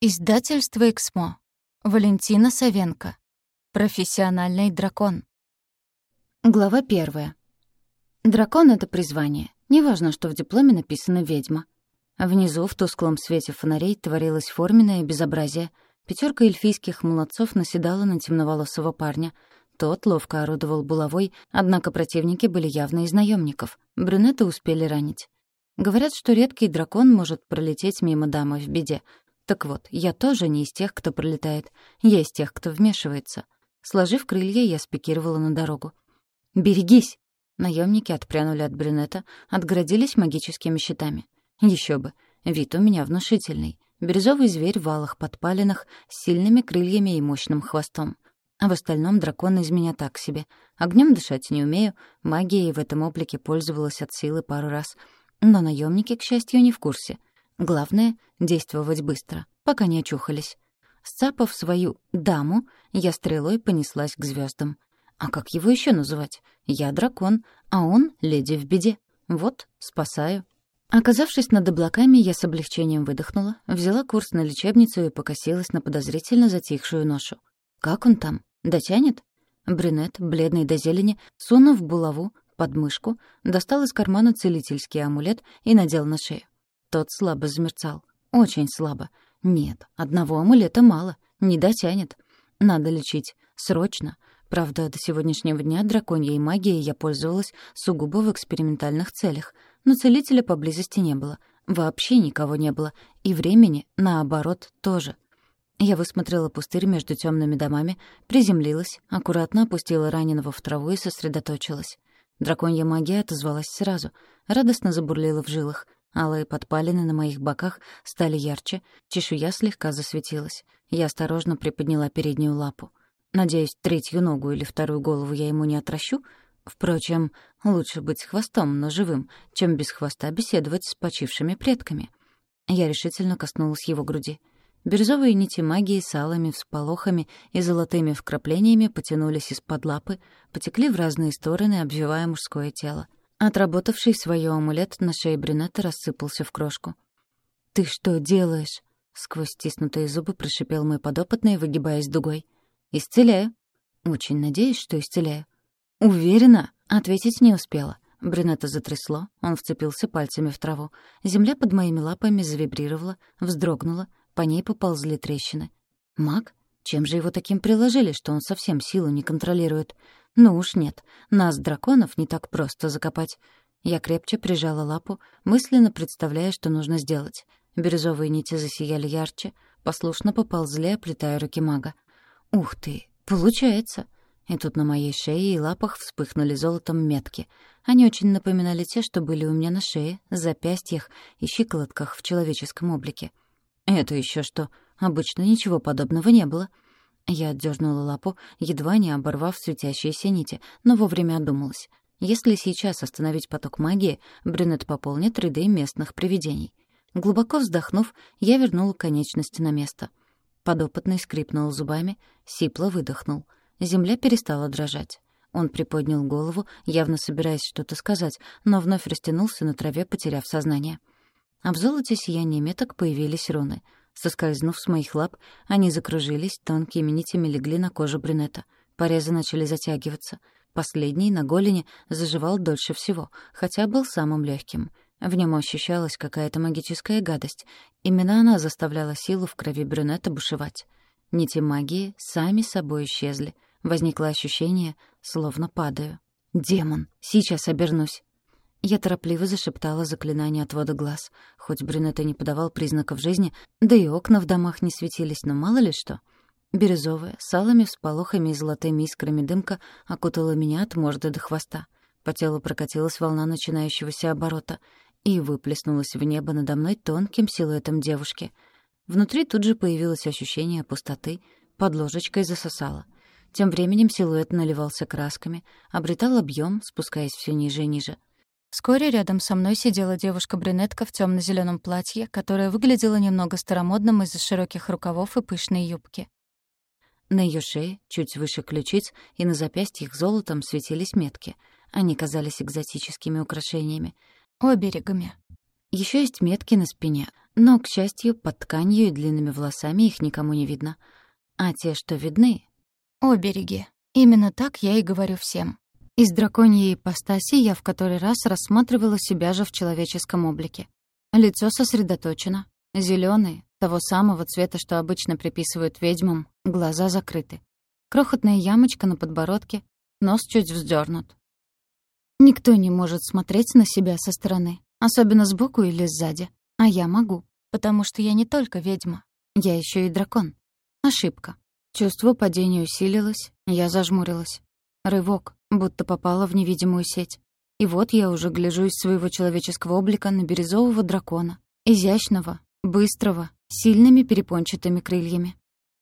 Издательство «Эксмо». Валентина Савенко. Профессиональный дракон. Глава первая. Дракон — это призвание. Неважно, что в дипломе написано «ведьма». Внизу, в тусклом свете фонарей, творилось форменное безобразие. Пятерка эльфийских молодцов наседала на темноволосого парня. Тот ловко орудовал булавой, однако противники были явно из наемников. Брюнеты успели ранить. Говорят, что редкий дракон может пролететь мимо дамы в беде — так вот, я тоже не из тех, кто пролетает. Я из тех, кто вмешивается. Сложив крылья, я спикировала на дорогу. «Берегись!» Наемники отпрянули от брюнета, отгородились магическими щитами. Еще бы, вид у меня внушительный. Бирюзовый зверь в алых подпалинах, с сильными крыльями и мощным хвостом. А в остальном дракон из меня так себе. Огнем дышать не умею, магией в этом облике пользовалась от силы пару раз. Но наемники, к счастью, не в курсе — Главное — действовать быстро, пока не очухались. Сцапав свою «даму», я стрелой понеслась к звездам. А как его еще называть? Я дракон, а он — леди в беде. Вот, спасаю. Оказавшись над облаками, я с облегчением выдохнула, взяла курс на лечебницу и покосилась на подозрительно затихшую ношу. Как он там? Дотянет? Брюнет, бледный до зелени, сунув булаву под мышку, достал из кармана целительский амулет и надел на шею. Тот слабо замерцал. Очень слабо. Нет, одного амулета мало. Не дотянет. Надо лечить. Срочно. Правда, до сегодняшнего дня драконьей магией я пользовалась сугубо в экспериментальных целях. Но целителя поблизости не было. Вообще никого не было. И времени, наоборот, тоже. Я высмотрела пустырь между темными домами, приземлилась, аккуратно опустила раненого в траву и сосредоточилась. Драконья магия отозвалась сразу, радостно забурлила в жилах — Алые подпалины на моих боках стали ярче, чешуя слегка засветилась. Я осторожно приподняла переднюю лапу. Надеюсь, третью ногу или вторую голову я ему не отращу. Впрочем, лучше быть с хвостом, но живым, чем без хвоста беседовать с почившими предками. Я решительно коснулась его груди. Бирюзовые нити магии с алыми всполохами и золотыми вкраплениями потянулись из-под лапы, потекли в разные стороны, обвивая мужское тело. Отработавший свое амулет на шее брюнета рассыпался в крошку. «Ты что делаешь?» — сквозь стиснутые зубы прошипел мой подопытный, выгибаясь дугой. «Исцеляю». «Очень надеюсь, что исцеляю». «Уверена?» — ответить не успела. Брюнета затрясло, он вцепился пальцами в траву. Земля под моими лапами завибрировала, вздрогнула, по ней поползли трещины. «Маг? Чем же его таким приложили, что он совсем силу не контролирует? Ну уж нет, нас, драконов, не так просто закопать. Я крепче прижала лапу, мысленно представляя, что нужно сделать. Бирюзовые нити засияли ярче, послушно поползли, оплетая руки мага. «Ух ты, получается!» И тут на моей шее и лапах вспыхнули золотом метки. Они очень напоминали те, что были у меня на шее, запястьях и щиколотках в человеческом облике. Это еще что? Обычно ничего подобного не было. — я отдернула лапу, едва не оборвав светящиеся нити, но вовремя одумалась. Если сейчас остановить поток магии, брюнет пополнит ряды местных привидений. Глубоко вздохнув, я вернула конечности на место. Подопытный скрипнул зубами, сипло выдохнул. Земля перестала дрожать. Он приподнял голову, явно собираясь что-то сказать, но вновь растянулся на траве, потеряв сознание. А в золоте сияния меток появились руны — Соскользнув с моих лап, они закружились, тонкими нитями легли на кожу брюнета. Порезы начали затягиваться. Последний на голени заживал дольше всего, хотя был самым легким. В нем ощущалась какая-то магическая гадость. Именно она заставляла силу в крови брюнета бушевать. Нити магии сами собой исчезли. Возникло ощущение, словно падаю. «Демон! Сейчас обернусь!» Я торопливо зашептала заклинание отвода глаз. Хоть брюнет и не подавал признаков жизни, да и окна в домах не светились, но мало ли что. Бирюзовая, с алыми всполохами и золотыми искрами дымка окутала меня от морды до хвоста. По телу прокатилась волна начинающегося оборота и выплеснулась в небо надо мной тонким силуэтом девушки. Внутри тут же появилось ощущение пустоты, под ложечкой засосало. Тем временем силуэт наливался красками, обретал объем, спускаясь все ниже и ниже — Вскоре рядом со мной сидела девушка-брюнетка в темно зеленом платье, которое выглядело немного старомодным из-за широких рукавов и пышной юбки. На ее шее, чуть выше ключиц, и на запястьях золотом светились метки. Они казались экзотическими украшениями. Оберегами. Еще есть метки на спине, но, к счастью, под тканью и длинными волосами их никому не видно. А те, что видны — обереги. Именно так я и говорю всем. Из драконьей ипостаси я в который раз рассматривала себя же в человеческом облике. Лицо сосредоточено, зеленые, того самого цвета, что обычно приписывают ведьмам, глаза закрыты. Крохотная ямочка на подбородке, нос чуть вздернут. Никто не может смотреть на себя со стороны, особенно сбоку или сзади. А я могу, потому что я не только ведьма, я еще и дракон. Ошибка. Чувство падения усилилось, я зажмурилась. Рывок, будто попала в невидимую сеть. И вот я уже гляжу из своего человеческого облика на бирюзового дракона. Изящного, быстрого, сильными перепончатыми крыльями.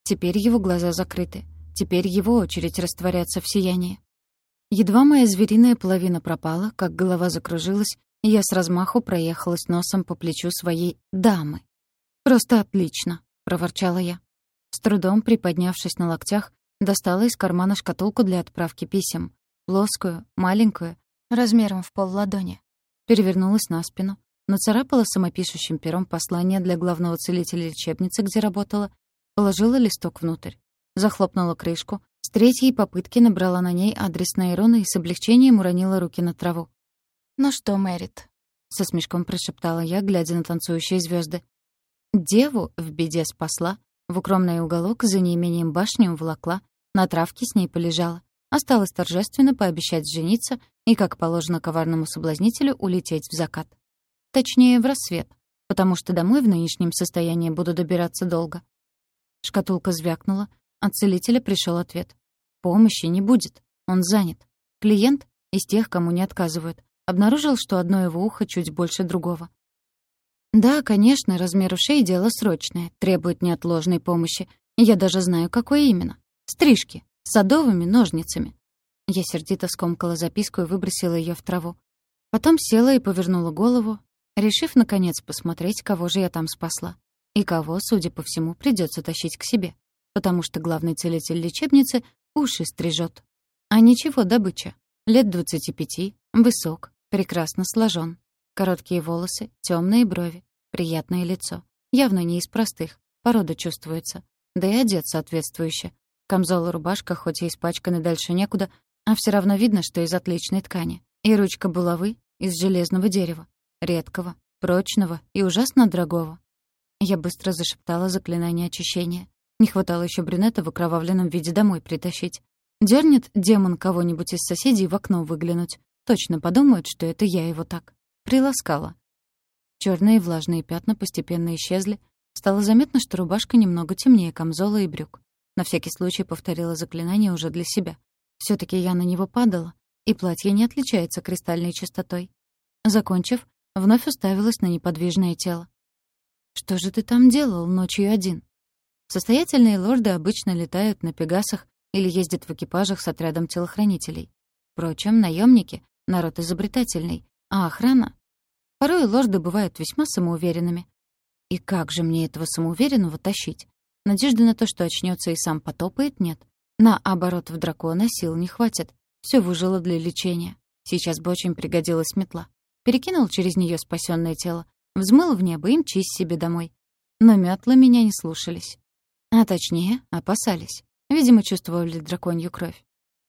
Теперь его глаза закрыты. Теперь его очередь растворяться в сиянии. Едва моя звериная половина пропала, как голова закружилась, и я с размаху проехалась носом по плечу своей дамы. «Просто отлично», — проворчала я. С трудом приподнявшись на локтях, достала из кармана шкатулку для отправки писем. Плоскую, маленькую, размером в пол ладони. Перевернулась на спину, нацарапала самопишущим пером послание для главного целителя лечебницы, где работала, положила листок внутрь, захлопнула крышку, с третьей попытки набрала на ней адрес Нейрона и с облегчением уронила руки на траву. «Ну что, Мэрит?» — со смешком прошептала я, глядя на танцующие звезды. Деву в беде спасла, в укромный уголок за неимением башни уволокла, на травке с ней полежала. Осталось торжественно пообещать жениться и, как положено коварному соблазнителю, улететь в закат. Точнее, в рассвет, потому что домой в нынешнем состоянии буду добираться долго. Шкатулка звякнула, от целителя пришел ответ. Помощи не будет, он занят. Клиент, из тех, кому не отказывают, обнаружил, что одно его ухо чуть больше другого. Да, конечно, размер ушей — дело срочное, требует неотложной помощи. Я даже знаю, какое именно. Стрижки, садовыми ножницами. Я сердито скомкала записку и выбросила ее в траву. Потом села и повернула голову, решив, наконец, посмотреть, кого же я там спасла. И кого, судя по всему, придется тащить к себе, потому что главный целитель лечебницы уши стрижет. А ничего, добыча. Лет двадцати пяти, высок, прекрасно сложен. Короткие волосы, темные брови, приятное лицо. Явно не из простых, порода чувствуется. Да и одет соответствующе. Камзол и рубашка, хоть и испачканы дальше некуда, а все равно видно, что из отличной ткани. И ручка булавы из железного дерева редкого, прочного и ужасно дорогого. Я быстро зашептала заклинание очищения. Не хватало еще брюнета в окровавленном виде домой притащить. Дернет демон кого-нибудь из соседей в окно выглянуть. Точно подумают, что это я его так. Приласкала. Черные влажные пятна постепенно исчезли. Стало заметно, что рубашка немного темнее камзола и брюк. На всякий случай повторила заклинание уже для себя. все таки я на него падала, и платье не отличается кристальной чистотой. Закончив, вновь уставилась на неподвижное тело. «Что же ты там делал ночью один?» Состоятельные лорды обычно летают на пегасах или ездят в экипажах с отрядом телохранителей. Впрочем, наемники — народ изобретательный, а охрана... Порой лорды бывают весьма самоуверенными. И как же мне этого самоуверенного тащить? Надежды на то, что очнется и сам потопает, нет. На оборот в дракона сил не хватит. Все выжило для лечения. Сейчас бы очень пригодилась метла перекинул через нее спасенное тело, взмыл в небо и мчись себе домой. Но метлы меня не слушались. А точнее, опасались. Видимо, чувствовали драконью кровь.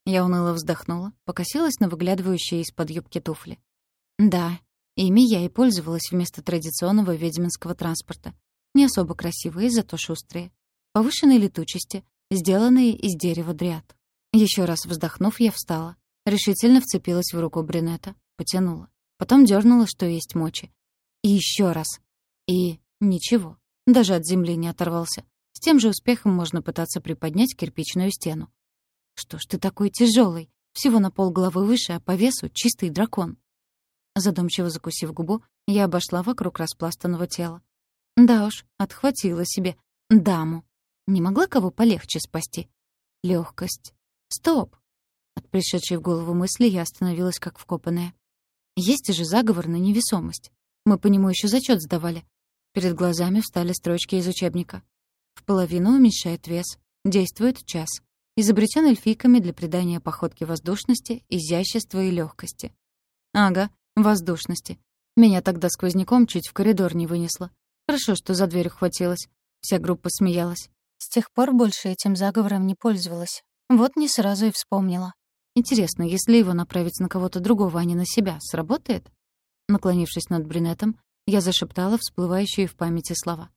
Я уныло вздохнула, покосилась на выглядывающие из-под юбки туфли. Да, ими я и пользовалась вместо традиционного ведьминского транспорта. Не особо красивые, зато шустрые. Повышенной летучести, сделанные из дерева дряд. Еще раз вздохнув, я встала. Решительно вцепилась в руку брюнета, потянула. Потом дернула, что есть мочи. И еще раз. И ничего. Даже от земли не оторвался. С тем же успехом можно пытаться приподнять кирпичную стену. Что ж ты такой тяжелый? Всего на полголовы выше, а по весу чистый дракон. Задумчиво закусив губу, я обошла вокруг распластанного тела. Да уж, отхватила себе даму. Не могла кого полегче спасти. Легкость. Стоп! От пришедшей в голову мысли я остановилась как вкопанная. Есть же заговор на невесомость. Мы по нему еще зачет сдавали. Перед глазами встали строчки из учебника. В половину уменьшает вес. Действует час. Изобретен эльфийками для придания походке воздушности, изящества и легкости. Ага, воздушности. Меня тогда сквозняком чуть в коридор не вынесло. Хорошо, что за дверь ухватилась. Вся группа смеялась. С тех пор больше этим заговором не пользовалась. Вот не сразу и вспомнила. Интересно, если его направить на кого-то другого, а не на себя, сработает? Наклонившись над брюнетом, я зашептала всплывающие в памяти слова.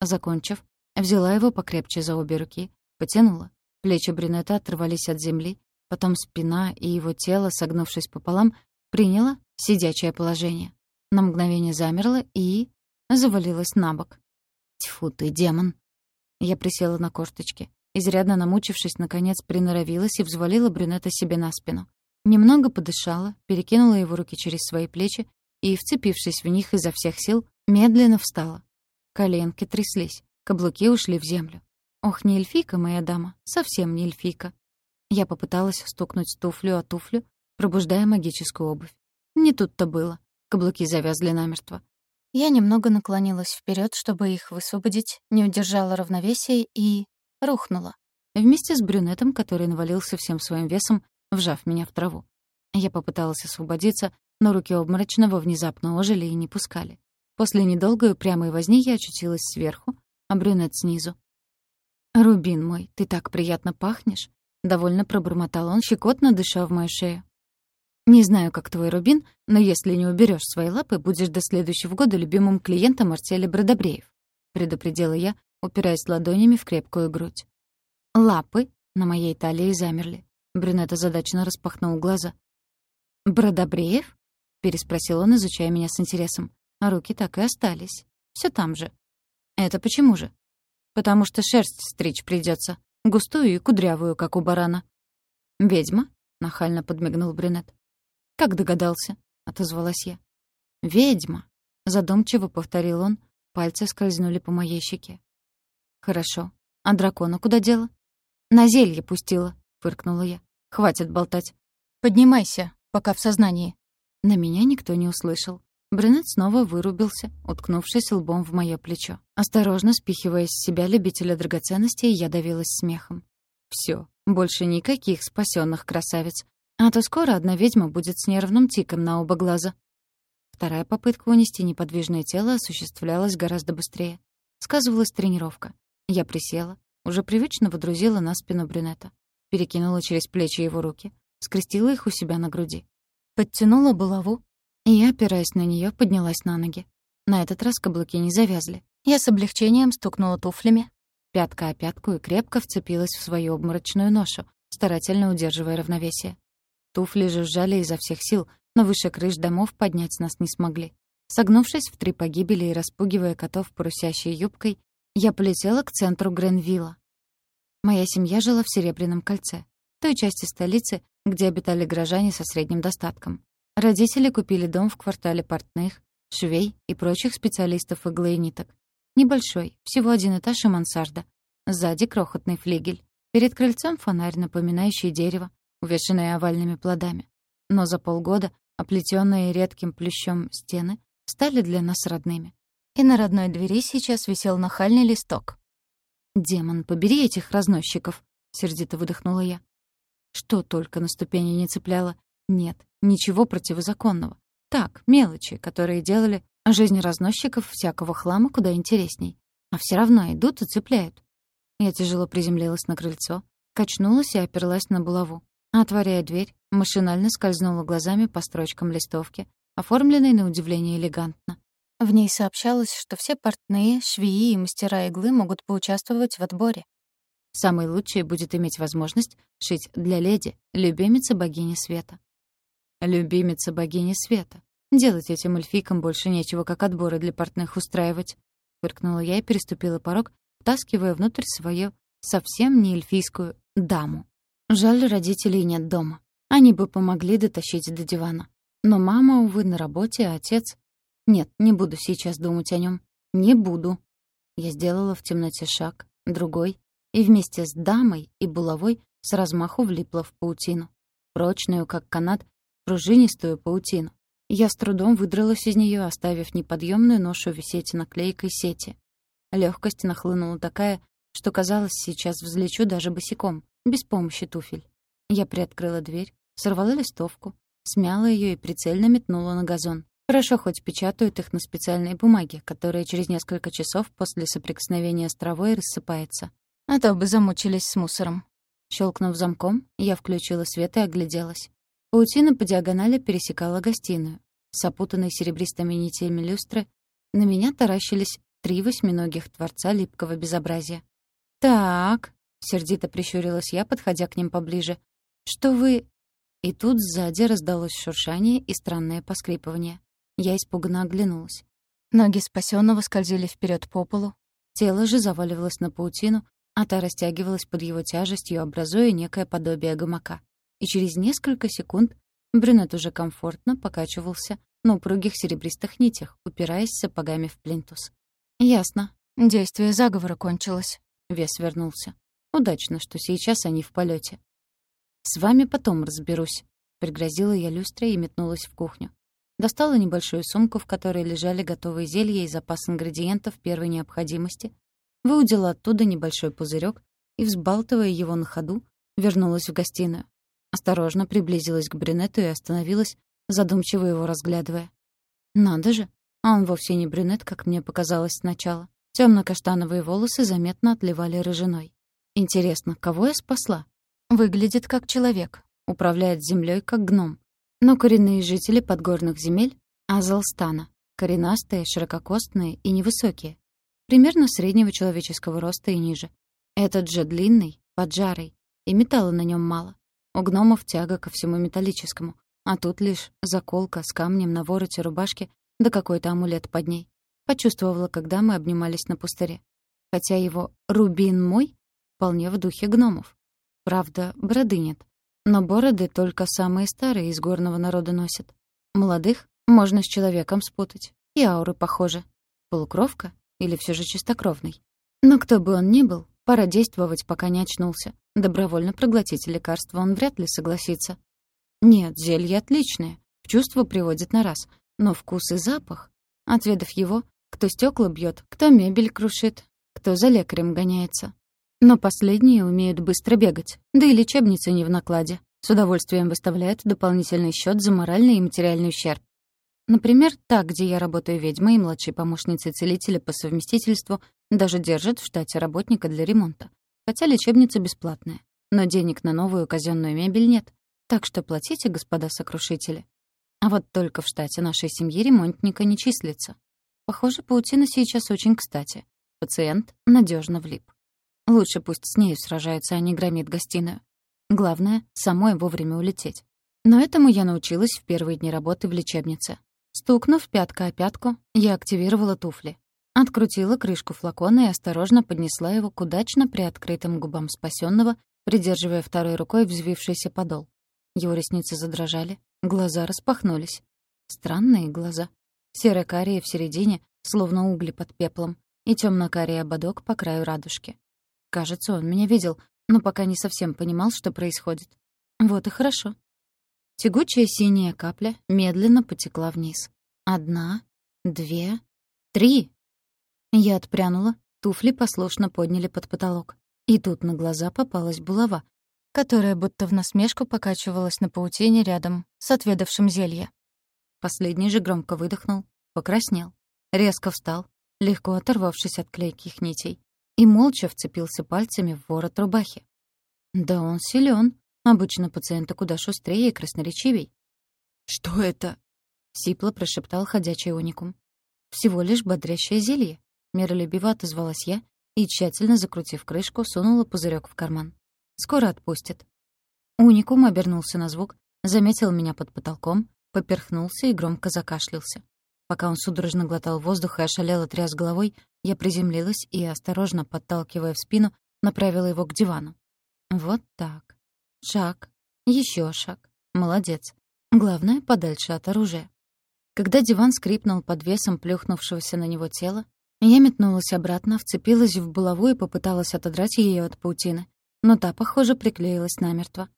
Закончив, взяла его покрепче за обе руки, потянула. Плечи брюнета оторвались от земли, потом спина и его тело, согнувшись пополам, приняла сидячее положение. На мгновение замерла и... завалилась на бок. Тьфу ты, демон. Я присела на корточки. Изрядно намучившись, наконец приноровилась и взвалила брюнета себе на спину. Немного подышала, перекинула его руки через свои плечи и, вцепившись в них изо всех сил, медленно встала. Коленки тряслись, каблуки ушли в землю. Ох, не эльфийка моя дама, совсем не эльфийка. Я попыталась стукнуть туфлю о туфлю, пробуждая магическую обувь. Не тут-то было. Каблуки завязли намертво. Я немного наклонилась вперед, чтобы их высвободить, не удержала равновесия и... рухнула. Вместе с брюнетом, который навалился всем своим весом, вжав меня в траву. Я попыталась освободиться, но руки обморочного внезапно ожили и не пускали. После недолгой упрямой возни я очутилась сверху, а брюнет снизу. «Рубин мой, ты так приятно пахнешь!» — довольно пробормотал он, щекотно дыша в мою шею. Не знаю, как твой Рубин, но если не уберешь свои лапы, будешь до следующего года любимым клиентом Артеля Бродобреев», — предупредила я, упираясь ладонями в крепкую грудь. Лапы на моей талии замерли. Брюнет озадаченно распахнул глаза. «Бродобреев?» — переспросил он, изучая меня с интересом. А руки так и остались. Все там же. «Это почему же?» «Потому что шерсть стричь придется, густую и кудрявую, как у барана». «Ведьма?» — нахально подмигнул брюнет. «Как догадался?» — отозвалась я. «Ведьма!» — задумчиво повторил он. Пальцы скользнули по моей щеке. «Хорошо. А дракона куда дела?» «На зелье пустила», — фыркнула я. «Хватит болтать. Поднимайся, пока в сознании». На меня никто не услышал. Брюнет снова вырубился, уткнувшись лбом в моё плечо. Осторожно спихивая с себя любителя драгоценностей, я давилась смехом. Всё, больше никаких спасённых красавиц. А то скоро одна ведьма будет с нервным тиком на оба глаза. Вторая попытка унести неподвижное тело осуществлялась гораздо быстрее. Сказывалась тренировка. Я присела, уже привычно водрузила на спину брюнета. Перекинула через плечи его руки, скрестила их у себя на груди. Подтянула булаву и, опираясь на нее, поднялась на ноги. На этот раз каблуки не завязли. Я с облегчением стукнула туфлями, пятка о пятку и крепко вцепилась в свою обморочную ношу, старательно удерживая равновесие. Туфли жужжали изо всех сил, но выше крыш домов поднять нас не смогли. Согнувшись в три погибели и распугивая котов парусящей юбкой, я полетела к центру Гренвилла. Моя семья жила в Серебряном кольце, той части столицы, где обитали горожане со средним достатком. Родители купили дом в квартале портных, швей и прочих специалистов иглы и ниток. Небольшой, всего один этаж и мансарда. Сзади крохотный флигель. Перед крыльцом фонарь, напоминающий дерево, увешанные овальными плодами. Но за полгода оплетенные редким плющом стены стали для нас родными. И на родной двери сейчас висел нахальный листок. «Демон, побери этих разносчиков!» — сердито выдохнула я. Что только на ступени не цепляло. Нет, ничего противозаконного. Так, мелочи, которые делали жизнь разносчиков всякого хлама куда интересней. А все равно идут и цепляют. Я тяжело приземлилась на крыльцо, качнулась и оперлась на булаву. Отворяя дверь, машинально скользнула глазами по строчкам листовки, оформленной на удивление элегантно. В ней сообщалось, что все портные, швеи и мастера иглы могут поучаствовать в отборе. Самый лучший будет иметь возможность шить для леди, любимицы богини света. Любимица богини света. Делать этим эльфикам больше нечего, как отборы для портных устраивать. Фыркнула я и переступила порог, втаскивая внутрь свою совсем не эльфийскую даму. Жаль, родителей нет дома. Они бы помогли дотащить до дивана. Но мама, увы, на работе, а отец... Нет, не буду сейчас думать о нем. Не буду. Я сделала в темноте шаг, другой, и вместе с дамой и булавой с размаху влипла в паутину. Прочную, как канат, пружинистую паутину. Я с трудом выдралась из нее, оставив неподъемную ношу висеть на клейкой сети. Легкость нахлынула такая, что казалось, сейчас взлечу даже босиком без помощи туфель. Я приоткрыла дверь, сорвала листовку, смяла ее и прицельно метнула на газон. Хорошо хоть печатают их на специальной бумаге, которая через несколько часов после соприкосновения с травой рассыпается. А то бы замучились с мусором. Щелкнув замком, я включила свет и огляделась. Паутина по диагонали пересекала гостиную. С опутанной серебристыми нитями люстры на меня таращились три восьминогих творца липкого безобразия. «Так», — сердито прищурилась я, подходя к ним поближе, «что вы...» И тут сзади раздалось шуршание и странное поскрипывание. Я испуганно оглянулась. Ноги спасенного скользили вперед по полу, тело же заваливалось на паутину, а та растягивалась под его тяжестью, образуя некое подобие гамака. И через несколько секунд брюнет уже комфортно покачивался на упругих серебристых нитях, упираясь сапогами в плинтус. «Ясно. Действие заговора кончилось». Вес вернулся. «Удачно, что сейчас они в полете. «С вами потом разберусь», — пригрозила я люстре и метнулась в кухню. Достала небольшую сумку, в которой лежали готовые зелья и запас ингредиентов первой необходимости, выудила оттуда небольшой пузырек и, взбалтывая его на ходу, вернулась в гостиную. Осторожно приблизилась к брюнету и остановилась, задумчиво его разглядывая. Надо же, а он вовсе не брюнет, как мне показалось сначала. Темно-каштановые волосы заметно отливали рыжиной. Интересно, кого я спасла? Выглядит как человек, управляет землей как гном. Но коренные жители подгорных земель — Азалстана. Коренастые, ширококостные и невысокие примерно среднего человеческого роста и ниже. Этот же длинный, поджарый, и металла на нем мало. У гномов тяга ко всему металлическому, а тут лишь заколка с камнем на вороте рубашки да какой-то амулет под ней. Почувствовала, когда мы обнимались на пустыре. Хотя его «рубин мой» вполне в духе гномов. Правда, бороды нет. Но бороды только самые старые из горного народа носят. Молодых можно с человеком спутать. И ауры похожи. Полукровка или все же чистокровный. Но кто бы он ни был, пора действовать, пока не очнулся. Добровольно проглотить лекарство он вряд ли согласится. Нет, зелье отличное, в чувство приводит на раз. Но вкус и запах... Отведав его, кто стекла бьет, кто мебель крушит, кто за лекарем гоняется. Но последние умеют быстро бегать, да и лечебница не в накладе. С удовольствием выставляют дополнительный счет за моральный и материальный ущерб. Например, та, где я работаю ведьмой и младшей помощницей целителя по совместительству, даже держит в штате работника для ремонта. Хотя лечебница бесплатная. Но денег на новую казенную мебель нет. Так что платите, господа сокрушители. А вот только в штате нашей семьи ремонтника не числится. Похоже, паутина сейчас очень кстати. Пациент надежно влип. Лучше пусть с нею сражается, а не громит гостиную. Главное — самой вовремя улететь. Но этому я научилась в первые дни работы в лечебнице. Стукнув пятка о пятку, я активировала туфли. Открутила крышку флакона и осторожно поднесла его к удачно приоткрытым губам спасенного, придерживая второй рукой взвившийся подол. Его ресницы задрожали, глаза распахнулись. Странные глаза. Серо-карие в середине, словно угли под пеплом, и темно-карий ободок по краю радужки. Кажется, он меня видел, но пока не совсем понимал, что происходит. Вот и хорошо. Тягучая синяя капля медленно потекла вниз. Одна, две, три. Я отпрянула, туфли послушно подняли под потолок. И тут на глаза попалась булава, которая будто в насмешку покачивалась на паутине рядом с отведавшим зелье. Последний же громко выдохнул, покраснел, резко встал, легко оторвавшись от клейких нитей, и молча вцепился пальцами в ворот рубахи. Да он силен, Обычно пациенты куда шустрее и красноречивей. «Что это?» — сипло прошептал ходячий уникум. «Всего лишь бодрящее зелье», — миролюбиво отозвалась я и, тщательно закрутив крышку, сунула пузырек в карман. «Скоро отпустит». Уникум обернулся на звук, заметил меня под потолком, поперхнулся и громко закашлялся. Пока он судорожно глотал воздух и ошалело тряс головой, я приземлилась и, осторожно подталкивая в спину, направила его к дивану. Вот так. Шаг. Еще шаг. Молодец. Главное, подальше от оружия. Когда диван скрипнул под весом плюхнувшегося на него тела, я метнулась обратно, вцепилась в булаву и попыталась отодрать ее от паутины. Но та, похоже, приклеилась намертво.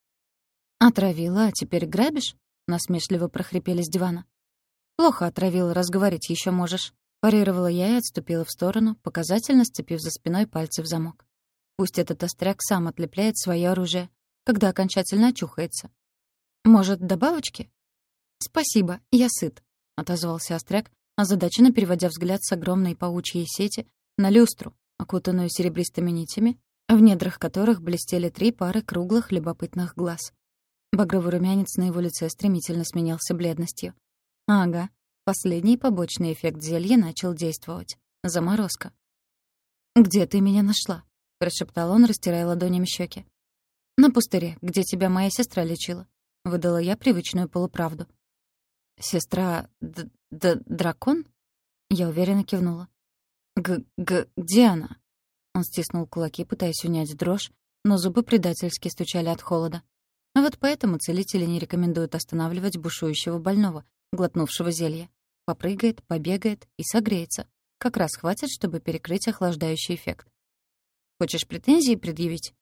«Отравила, а теперь грабишь?» — насмешливо прохрипели с дивана. «Плохо отравила, разговорить еще можешь», — парировала я и отступила в сторону, показательно сцепив за спиной пальцы в замок. Пусть этот остряк сам отлепляет свое оружие, когда окончательно очухается. Может, добавочки? Спасибо, я сыт. отозвался Остряк, озадаченно переводя взгляд с огромной паучьей сети на люстру, окутанную серебристыми нитями, в недрах которых блестели три пары круглых любопытных глаз. Багровый румянец на его лице стремительно сменялся бледностью. Ага, последний побочный эффект зелья начал действовать. Заморозка. «Где ты меня нашла?» — прошептал он, растирая ладонями щеки. «На пустыре, где тебя моя сестра лечила», — выдала я привычную полуправду. «Сестра... Д -д дракон?» Я уверенно кивнула. «Г... г... где она?» Он стиснул кулаки, пытаясь унять дрожь, но зубы предательски стучали от холода. А вот поэтому целители не рекомендуют останавливать бушующего больного, глотнувшего зелье. Попрыгает, побегает и согреется. Как раз хватит, чтобы перекрыть охлаждающий эффект. Хочешь претензии предъявить?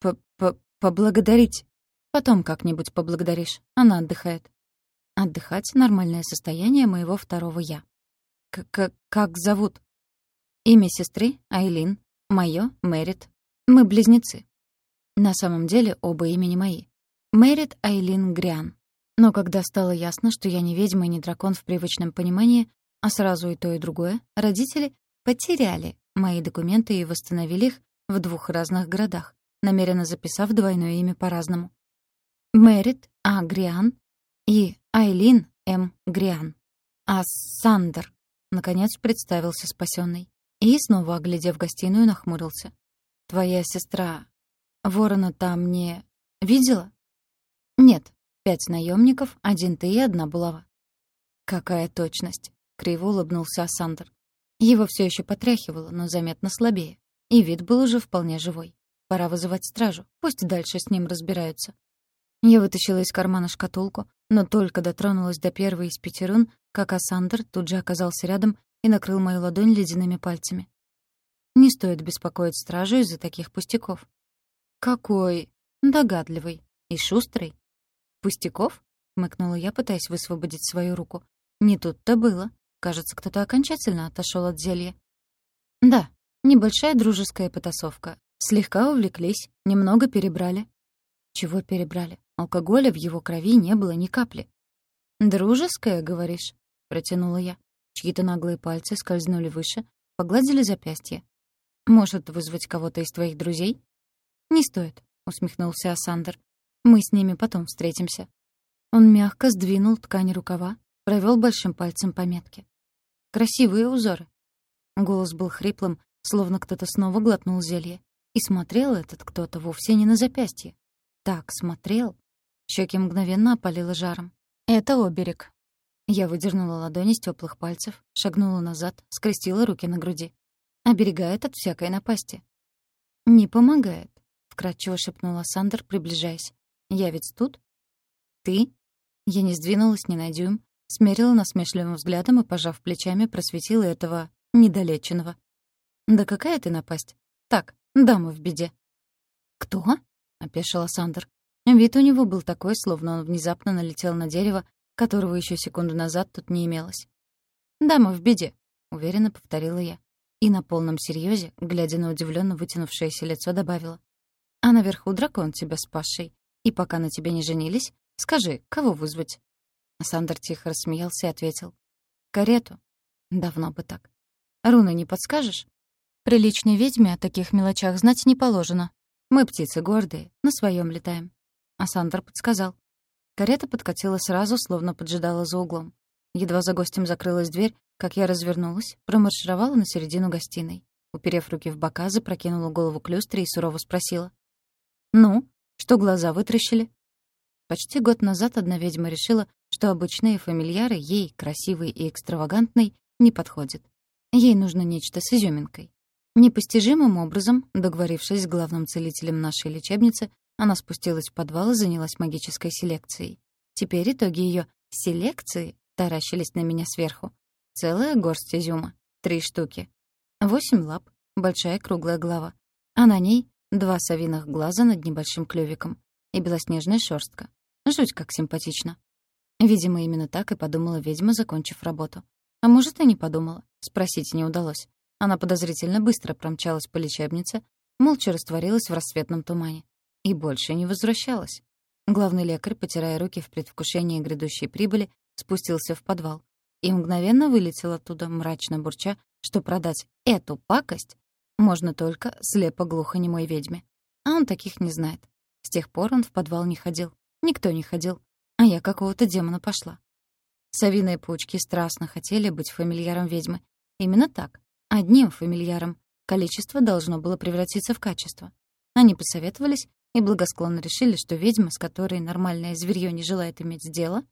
П -п Поблагодарить. Потом как-нибудь поблагодаришь. Она отдыхает. Отдыхать — нормальное состояние моего второго «я». К -к Как зовут? Имя сестры — Айлин. Моё — Мэрит. Мы близнецы. На самом деле оба имени мои. Мэрит Айлин Гриан. Но когда стало ясно, что я не ведьма и не дракон в привычном понимании, а сразу и то, и другое, родители потеряли мои документы и восстановили их в двух разных городах, намеренно записав двойное имя по-разному. Мэрит А. Гриан и Айлин М. Гриан. А Сандер, наконец, представился спасенный. И, снова оглядев гостиную, нахмурился. «Твоя сестра Ворона там не... видела?» «Нет, пять наемников, один ты и одна булава». «Какая точность!» — криво улыбнулся Асандр. Его все еще потряхивало, но заметно слабее. И вид был уже вполне живой. Пора вызывать стражу, пусть дальше с ним разбираются. Я вытащила из кармана шкатулку, но только дотронулась до первой из пяти рун, как Асандр тут же оказался рядом и накрыл мою ладонь ледяными пальцами. Не стоит беспокоить стражу из-за таких пустяков. «Какой догадливый и шустрый!» «Пустяков?» — мыкнула я, пытаясь высвободить свою руку. «Не тут-то было. Кажется, кто-то окончательно отошел от зелья». «Да, небольшая дружеская потасовка. Слегка увлеклись, немного перебрали». «Чего перебрали? Алкоголя в его крови не было ни капли». «Дружеская, говоришь?» — протянула я. Чьи-то наглые пальцы скользнули выше, погладили запястье. «Может, вызвать кого-то из твоих друзей?» «Не стоит», — усмехнулся Асандр. Мы с ними потом встретимся». Он мягко сдвинул ткань рукава, провел большим пальцем по метке. «Красивые узоры». Голос был хриплым, словно кто-то снова глотнул зелье. И смотрел этот кто-то вовсе не на запястье. Так, смотрел. Щеки мгновенно опалило жаром. «Это оберег». Я выдернула ладони с теплых пальцев, шагнула назад, скрестила руки на груди. «Оберегает от всякой напасти». «Не помогает», — вкратчиво шепнула Сандер, приближаясь. «Я ведь тут?» «Ты?» Я не сдвинулась ни на дюйм, смерила насмешливым взглядом и, пожав плечами, просветила этого недолеченного. «Да какая ты напасть? Так, дама в беде». «Кто?» — опешила Сандер. Вид у него был такой, словно он внезапно налетел на дерево, которого еще секунду назад тут не имелось. «Дама в беде», — уверенно повторила я. И на полном серьезе, глядя на удивленно вытянувшееся лицо, добавила. «А наверху дракон тебя спасший. И пока на тебе не женились, скажи, кого вызвать?» Сандер тихо рассмеялся и ответил. «Карету. Давно бы так. Руны не подскажешь? Приличной ведьме о таких мелочах знать не положено. Мы птицы гордые, на своем летаем». А Сандер подсказал. Карета подкатила сразу, словно поджидала за углом. Едва за гостем закрылась дверь, как я развернулась, промаршировала на середину гостиной. Уперев руки в бока, запрокинула голову к люстре и сурово спросила. «Ну, что глаза вытращили? Почти год назад одна ведьма решила, что обычные фамильяры ей, красивый и экстравагантный, не подходят. Ей нужно нечто с изюминкой. Непостижимым образом, договорившись с главным целителем нашей лечебницы, она спустилась в подвал и занялась магической селекцией. Теперь итоги ее селекции таращились на меня сверху. Целая горсть изюма. Три штуки. Восемь лап, большая круглая голова. А на ней Два совиных глаза над небольшим клювиком и белоснежная шерстка. Жуть как симпатично. Видимо, именно так и подумала ведьма, закончив работу. А может, и не подумала. Спросить не удалось. Она подозрительно быстро промчалась по лечебнице, молча растворилась в рассветном тумане. И больше не возвращалась. Главный лекарь, потирая руки в предвкушении грядущей прибыли, спустился в подвал, и мгновенно вылетел оттуда, мрачно бурча, что продать эту пакость можно только слепо-глухонемой ведьме. А он таких не знает. С тех пор он в подвал не ходил. Никто не ходил. А я какого-то демона пошла. Совиные паучки страстно хотели быть фамильяром ведьмы. Именно так. Одним фамильяром. Количество должно было превратиться в качество. Они посоветовались и благосклонно решили, что ведьма, с которой нормальное зверьё не желает иметь дело...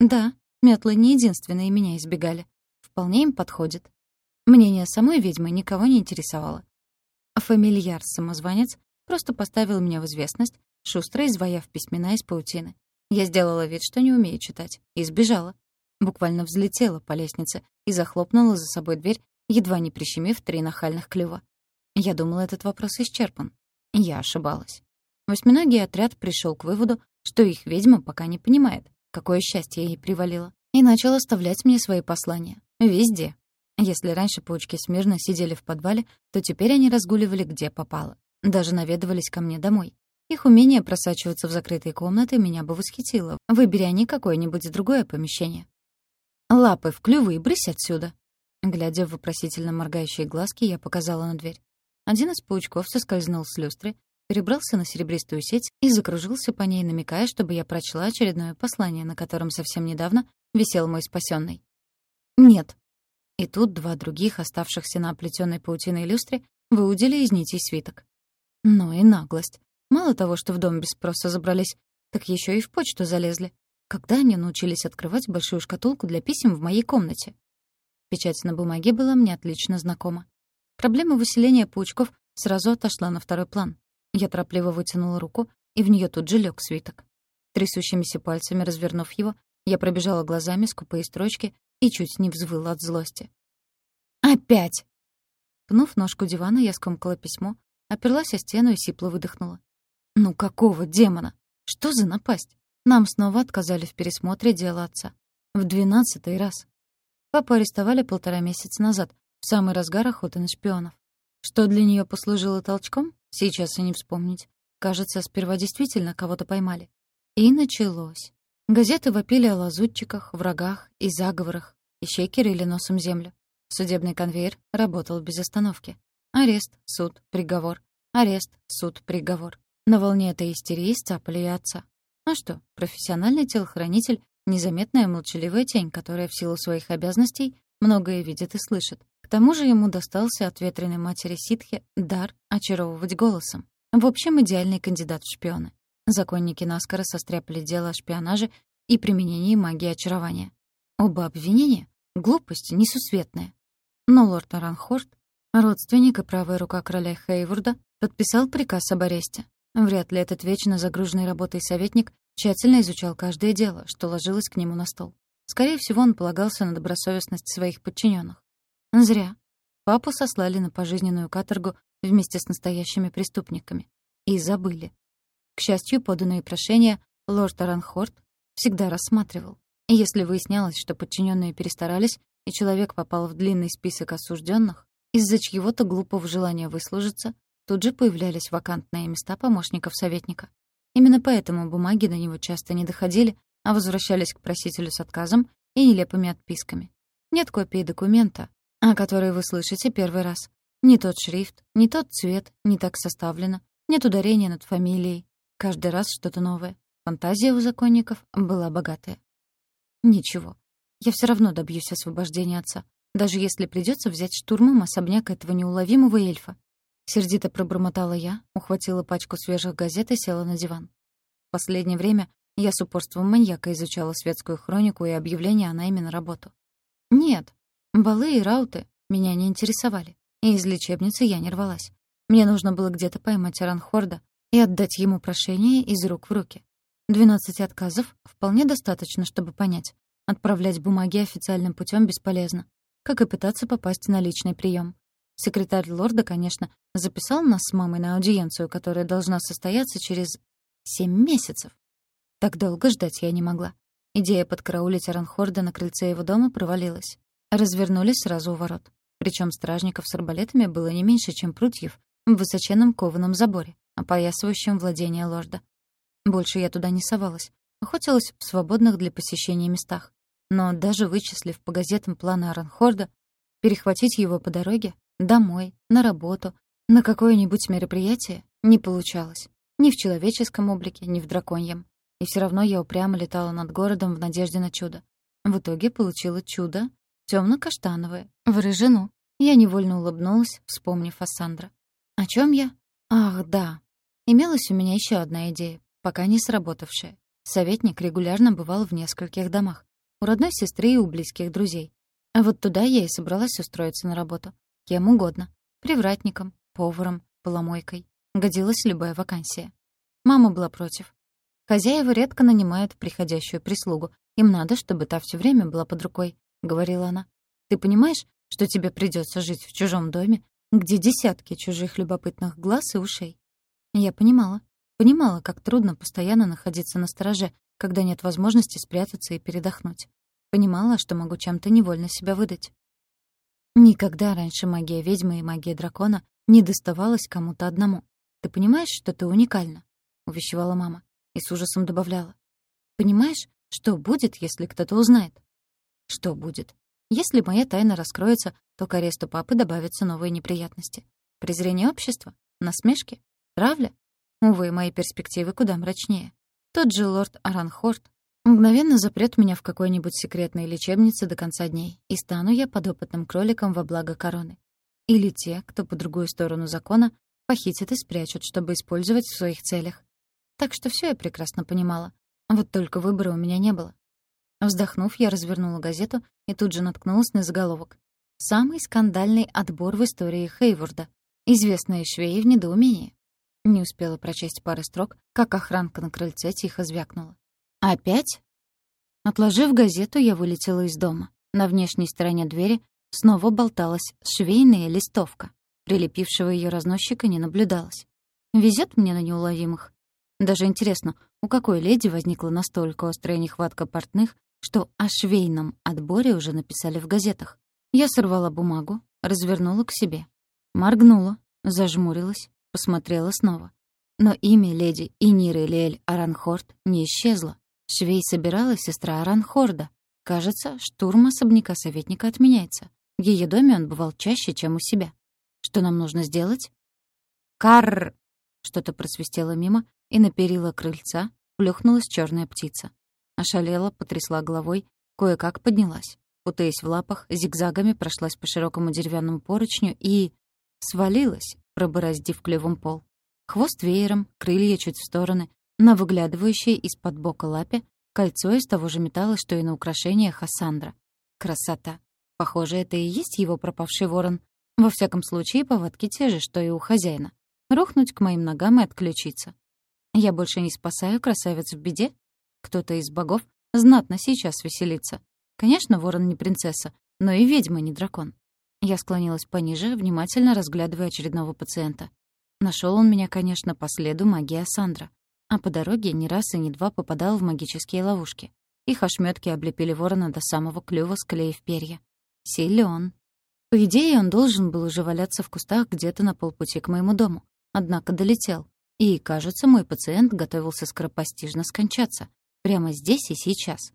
Да, метлы не единственные меня избегали. Вполне им подходит. Мнение самой ведьмы никого не интересовало. Фамильяр-самозванец просто поставил меня в известность, шустро изваяв письмена из паутины. Я сделала вид, что не умею читать, и сбежала. Буквально взлетела по лестнице и захлопнула за собой дверь, едва не прищемив три нахальных клюва. Я думала, этот вопрос исчерпан. Я ошибалась. Восьминогий отряд пришел к выводу, что их ведьма пока не понимает, какое счастье ей привалило, и начал оставлять мне свои послания. Везде. Если раньше паучки смирно сидели в подвале, то теперь они разгуливали где попало. Даже наведывались ко мне домой. Их умение просачиваться в закрытые комнаты меня бы восхитило. Выбери они какое-нибудь другое помещение. «Лапы в клювы и брысь отсюда!» Глядя в вопросительно моргающие глазки, я показала на дверь. Один из паучков соскользнул с люстры, перебрался на серебристую сеть и закружился по ней, намекая, чтобы я прочла очередное послание, на котором совсем недавно висел мой спасенный. «Нет». И тут два других, оставшихся на оплетенной паутиной люстре, выудили из нитей свиток. Но и наглость. Мало того, что в дом без спроса забрались, так еще и в почту залезли. Когда они научились открывать большую шкатулку для писем в моей комнате? Печать на бумаге была мне отлично знакома. Проблема выселения паучков сразу отошла на второй план. Я торопливо вытянула руку, и в нее тут же лег свиток. Трясущимися пальцами развернув его, я пробежала глазами скупые строчки и чуть не взвыла от злости. «Опять!» Пнув ножку дивана, я скомкала письмо, оперлась о стену и сипло выдохнула. «Ну какого демона? Что за напасть? Нам снова отказали в пересмотре дела отца. В двенадцатый раз. Папу арестовали полтора месяца назад, в самый разгар охоты на шпионов. Что для нее послужило толчком? Сейчас и не вспомнить. Кажется, сперва действительно кого-то поймали. И началось. Газеты вопили о лазутчиках, врагах и заговорах, и щекерили носом землю. Судебный конвейер работал без остановки. Арест, суд, приговор. Арест, суд, приговор. На волне этой истерии сцапали и отца. А что, профессиональный телохранитель — незаметная молчаливая тень, которая в силу своих обязанностей многое видит и слышит. К тому же ему достался от ветреной матери ситхи дар очаровывать голосом. В общем, идеальный кандидат в шпионы. Законники наскоро состряпали дело о шпионаже и применении магии очарования. Оба обвинения — глупость несусветная. Но лорд Аранхорт, родственник и правая рука короля Хейворда, подписал приказ об аресте. Вряд ли этот вечно загруженный работой советник тщательно изучал каждое дело, что ложилось к нему на стол. Скорее всего, он полагался на добросовестность своих подчиненных. Зря. Папу сослали на пожизненную каторгу вместе с настоящими преступниками. И забыли. К счастью, поданные прошения лорд Аранхорт всегда рассматривал. И если выяснялось, что подчиненные перестарались, и человек попал в длинный список осужденных, из-за чьего-то глупого желания выслужиться, тут же появлялись вакантные места помощников советника. Именно поэтому бумаги до него часто не доходили, а возвращались к просителю с отказом и нелепыми отписками. Нет копии документа, о которой вы слышите первый раз. Не тот шрифт, не тот цвет, не так составлено, нет ударения над фамилией. Каждый раз что-то новое. Фантазия у законников была богатая. Ничего. Я все равно добьюсь освобождения отца, даже если придется взять штурмом особняк этого неуловимого эльфа. Сердито пробормотала я, ухватила пачку свежих газет и села на диван. В последнее время я с упорством маньяка изучала светскую хронику и объявления о найме на работу. Нет, Балы и рауты меня не интересовали, и из лечебницы я не рвалась. Мне нужно было где-то поймать Аранхорда и отдать ему прошение из рук в руки. Двенадцати отказов вполне достаточно, чтобы понять. Отправлять бумаги официальным путем бесполезно, как и пытаться попасть на личный прием. Секретарь лорда, конечно, записал нас с мамой на аудиенцию, которая должна состояться через семь месяцев. Так долго ждать я не могла. Идея подкараулить Аранхорда на крыльце его дома провалилась развернулись сразу у ворот. Причем стражников с арбалетами было не меньше, чем прутьев в высоченном кованом заборе, опоясывающем владение лорда. Больше я туда не совалась, охотилась в свободных для посещения местах. но даже вычислив по газетам планы Аранхорда, перехватить его по дороге, домой, на работу, на какое-нибудь мероприятие не получалось. Ни в человеческом облике, ни в драконьем. И все равно я упрямо летала над городом в надежде на чудо. В итоге получила чудо темно-каштановое, в рыжину. Я невольно улыбнулась, вспомнив о Сандра. О чем я? Ах, да. Имелась у меня еще одна идея, пока не сработавшая. Советник регулярно бывал в нескольких домах. У родной сестры и у близких друзей. А вот туда я и собралась устроиться на работу. Кем угодно. Привратником, поваром, поломойкой. Годилась любая вакансия. Мама была против. Хозяева редко нанимают приходящую прислугу. Им надо, чтобы та все время была под рукой, — говорила она. Ты понимаешь, что тебе придется жить в чужом доме, где десятки чужих любопытных глаз и ушей? Я понимала. Понимала, как трудно постоянно находиться на стороже, когда нет возможности спрятаться и передохнуть. Понимала, что могу чем-то невольно себя выдать. Никогда раньше магия ведьмы и магия дракона не доставалась кому-то одному. Ты понимаешь, что ты уникальна? увещевала мама и с ужасом добавляла. Понимаешь, что будет, если кто-то узнает? Что будет? Если моя тайна раскроется, то к аресту папы добавятся новые неприятности. Презрение общества? Насмешки? Травля? Увы, мои перспективы куда мрачнее. Тот же лорд Аранхорт мгновенно запрет меня в какой-нибудь секретной лечебнице до конца дней, и стану я подопытным кроликом во благо короны. Или те, кто по другую сторону закона, похитят и спрячут, чтобы использовать в своих целях. Так что все я прекрасно понимала. Вот только выбора у меня не было. Вздохнув, я развернула газету и тут же наткнулась на заголовок. «Самый скандальный отбор в истории Хейворда. Известные швеи в недоумении». Не успела прочесть пары строк, как охранка на крыльце тихо звякнула. «Опять?» Отложив газету, я вылетела из дома. На внешней стороне двери снова болталась швейная листовка. Прилепившего ее разносчика не наблюдалось. Везет мне на неуловимых. Даже интересно, у какой леди возникла настолько острая нехватка портных, что о швейном отборе уже написали в газетах. Я сорвала бумагу, развернула к себе. Моргнула, зажмурилась, посмотрела снова. Но имя леди Иниры Лель Аранхорд не исчезло. Швей собирала сестра Аранхорда. Кажется, штурм особняка советника отменяется. В ее доме он бывал чаще, чем у себя. Что нам нужно сделать? Карр! Что-то просвистело мимо, и на перила крыльца плюхнулась черная птица. Ошалела, потрясла головой, кое-как поднялась. Путаясь в лапах, зигзагами прошлась по широкому деревянному поручню и... свалилась, пробороздив клювом пол. Хвост веером, крылья чуть в стороны, на выглядывающей из-под бока лапе кольцо из того же металла, что и на украшениях Хассандра. Красота! Похоже, это и есть его пропавший ворон. Во всяком случае, повадки те же, что и у хозяина. Рухнуть к моим ногам и отключиться. Я больше не спасаю красавец в беде? Кто-то из богов знатно сейчас веселится. Конечно, ворон не принцесса, но и ведьма не дракон. Я склонилась пониже, внимательно разглядывая очередного пациента. Нашел он меня, конечно, по следу магии Асандра. А по дороге ни раз и ни два попадал в магические ловушки. Их ошметки облепили ворона до самого клюва, склеив перья. Силён. По идее, он должен был уже валяться в кустах где-то на полпути к моему дому. Однако долетел. И, кажется, мой пациент готовился скоропостижно скончаться. Прямо здесь и сейчас.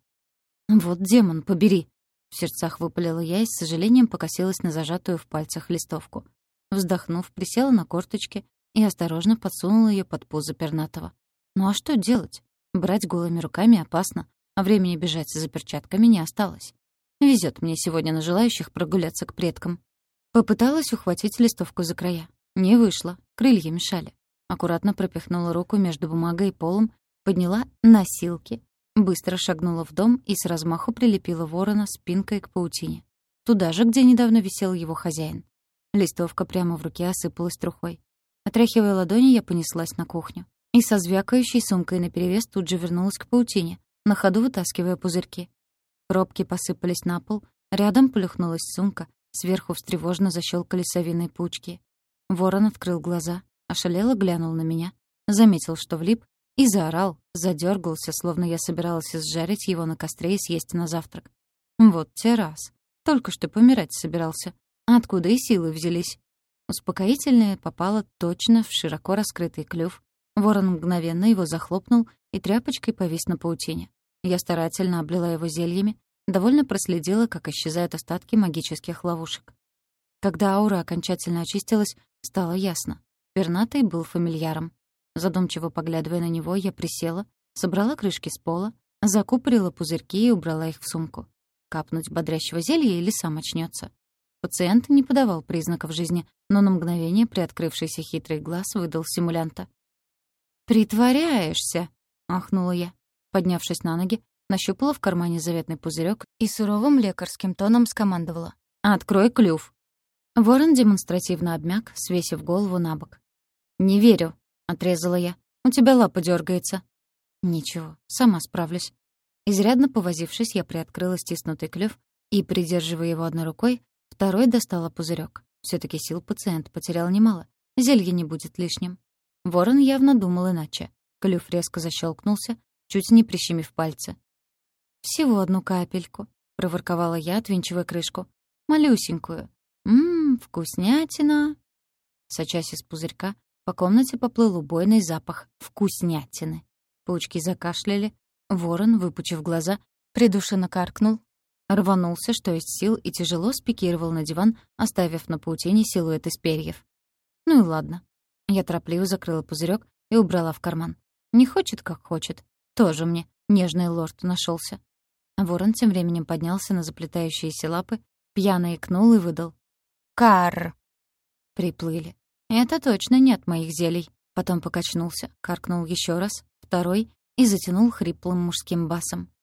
«Вот демон, побери!» В сердцах выпалила я и с сожалением покосилась на зажатую в пальцах листовку. Вздохнув, присела на корточки и осторожно подсунула ее под пузо пернатого. Ну а что делать? Брать голыми руками опасно, а времени бежать за перчатками не осталось. Везет мне сегодня на желающих прогуляться к предкам. Попыталась ухватить листовку за края. Не вышло, крылья мешали. Аккуратно пропихнула руку между бумагой и полом подняла носилки, быстро шагнула в дом и с размаху прилепила ворона спинкой к паутине. Туда же, где недавно висел его хозяин. Листовка прямо в руке осыпалась трухой. Отряхивая ладони, я понеслась на кухню. И со звякающей сумкой наперевес тут же вернулась к паутине, на ходу вытаскивая пузырьки. Пробки посыпались на пол, рядом плюхнулась сумка, сверху встревожно защелкали совиные паучки. Ворон открыл глаза, ошалело глянул на меня, заметил, что влип, и заорал, задергался, словно я собиралась сжарить его на костре и съесть на завтрак. Вот те раз. Только что помирать собирался. Откуда и силы взялись? Успокоительное попало точно в широко раскрытый клюв. Ворон мгновенно его захлопнул и тряпочкой повис на паутине. Я старательно облила его зельями, довольно проследила, как исчезают остатки магических ловушек. Когда аура окончательно очистилась, стало ясно. Пернатый был фамильяром. Задумчиво поглядывая на него, я присела, собрала крышки с пола, закупорила пузырьки и убрала их в сумку. Капнуть бодрящего зелья или сам очнется. Пациент не подавал признаков жизни, но на мгновение приоткрывшийся хитрый глаз выдал симулянта. «Притворяешься!» — ахнула я. Поднявшись на ноги, нащупала в кармане заветный пузырек и суровым лекарским тоном скомандовала. «Открой клюв!» Ворон демонстративно обмяк, свесив голову на бок. «Не верю», — отрезала я. «У тебя лапа дергается. «Ничего, сама справлюсь». Изрядно повозившись, я приоткрыла стиснутый клюв и, придерживая его одной рукой, второй достала пузырек. все таки сил пациент потерял немало. Зелье не будет лишним. Ворон явно думал иначе. Клюв резко защелкнулся, чуть не прищемив пальцы. «Всего одну капельку», — проворковала я, отвинчивая крышку. «Малюсенькую. Ммм, вкуснятина!» Сочась из пузырька, по комнате поплыл убойный запах вкуснятины. Паучки закашляли. Ворон, выпучив глаза, придушенно каркнул, рванулся, что есть сил, и тяжело спикировал на диван, оставив на паутине силуэт из перьев. Ну и ладно. Я торопливо закрыла пузырек и убрала в карман. Не хочет, как хочет. Тоже мне нежный лорд нашелся. Ворон тем временем поднялся на заплетающиеся лапы, пьяно икнул и выдал. «Карр!» Приплыли. Это точно нет моих зелий. Потом покачнулся, каркнул еще раз, второй и затянул хриплым мужским басом.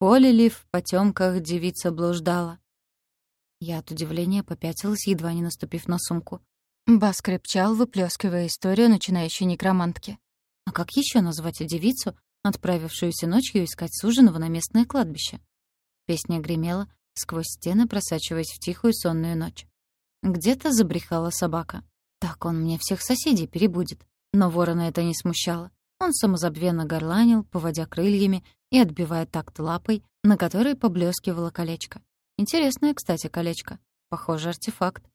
«Поле ли в потемках девица блуждала?» Я от удивления попятилась, едва не наступив на сумку. Бас крепчал, выплескивая историю начинающей некромантки. А как еще назвать девицу, отправившуюся ночью искать суженого на местное кладбище? Песня гремела, сквозь стены просачиваясь в тихую сонную ночь. Где-то забрехала собака. Так он мне всех соседей перебудет. Но ворона это не смущало. Он самозабвенно горланил, поводя крыльями и отбивая такт лапой, на которой поблескивало колечко. Интересное, кстати, колечко. Похоже, артефакт.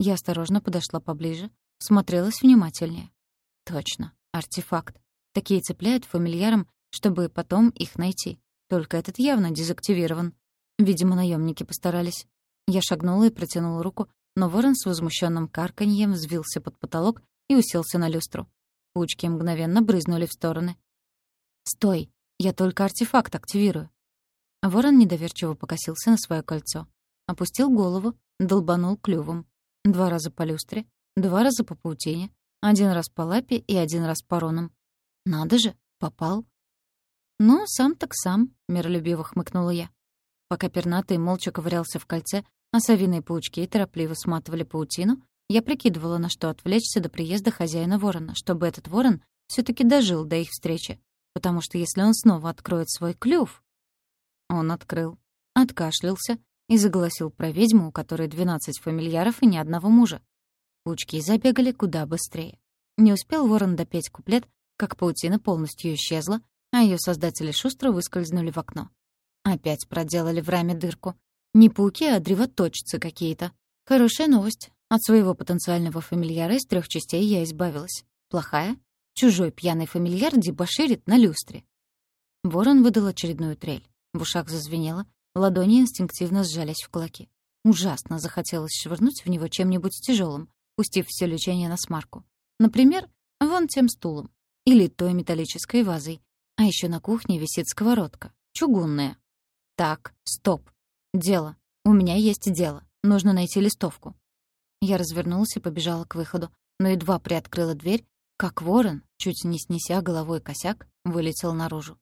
Я осторожно подошла поближе, смотрелась внимательнее. Точно, артефакт. Такие цепляют фамильярам, чтобы потом их найти. Только этот явно дезактивирован. Видимо, наемники постарались. Я шагнула и протянула руку, но ворон с возмущенным карканьем взвился под потолок и уселся на люстру. Пучки мгновенно брызнули в стороны. «Стой! Я только артефакт активирую!» Ворон недоверчиво покосился на свое кольцо. Опустил голову, долбанул клювом. Два раза по люстре, два раза по паутине, один раз по лапе и один раз по ронам. «Надо же, попал!» «Ну, сам так сам», — миролюбиво хмыкнула я. Пока пернатый молча ковырялся в кольце, а совиные паучки торопливо сматывали паутину, я прикидывала, на что отвлечься до приезда хозяина ворона, чтобы этот ворон все таки дожил до их встречи. Потому что если он снова откроет свой клюв... Он открыл, откашлялся и заголосил про ведьму, у которой двенадцать фамильяров и ни одного мужа. Паучки забегали куда быстрее. Не успел ворон допеть куплет, как паутина полностью исчезла, а ее создатели шустро выскользнули в окно. Опять проделали в раме дырку. Не пауки, а древоточцы какие-то. Хорошая новость. От своего потенциального фамильяра из трех частей я избавилась. Плохая? Чужой пьяный фамильяр дебоширит на люстре. Ворон выдал очередную трель. В ушах зазвенело, ладони инстинктивно сжались в кулаки. Ужасно захотелось швырнуть в него чем-нибудь тяжелым, пустив все лечение на смарку. Например, вон тем стулом. Или той металлической вазой. А еще на кухне висит сковородка. Чугунная. Так, стоп. Дело. У меня есть дело. Нужно найти листовку. Я развернулась и побежала к выходу, но едва приоткрыла дверь, как ворон, чуть не снеся головой косяк, вылетел наружу.